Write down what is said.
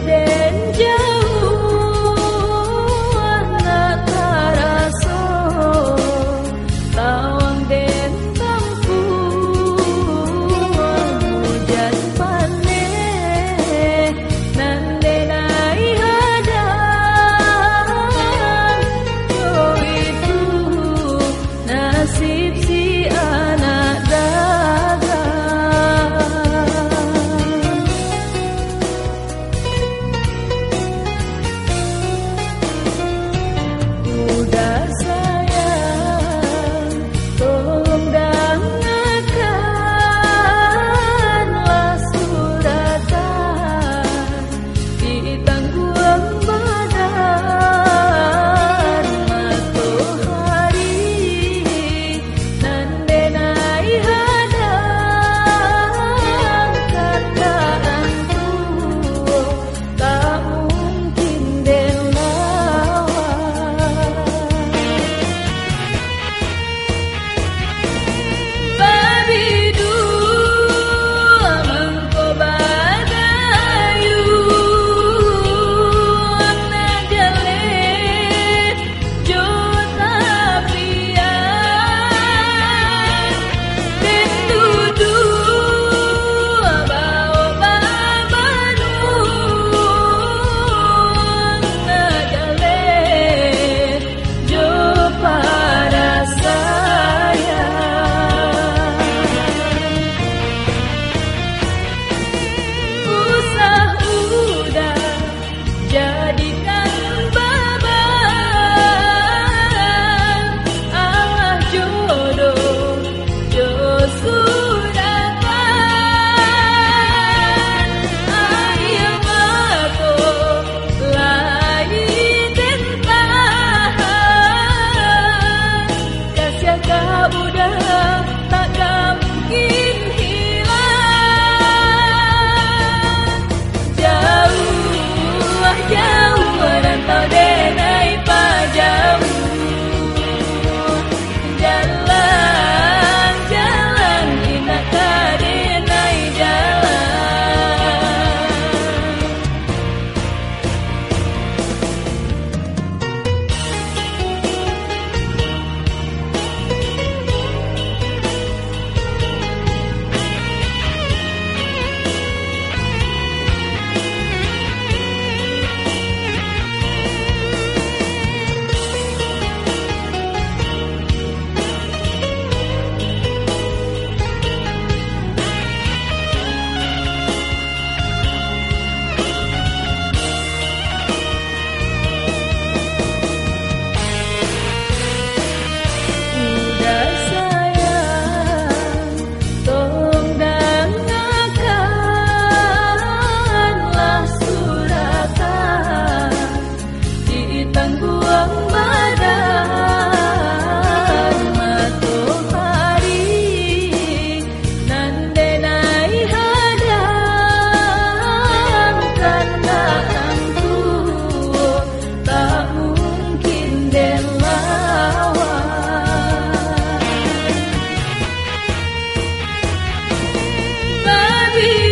poder. Hidup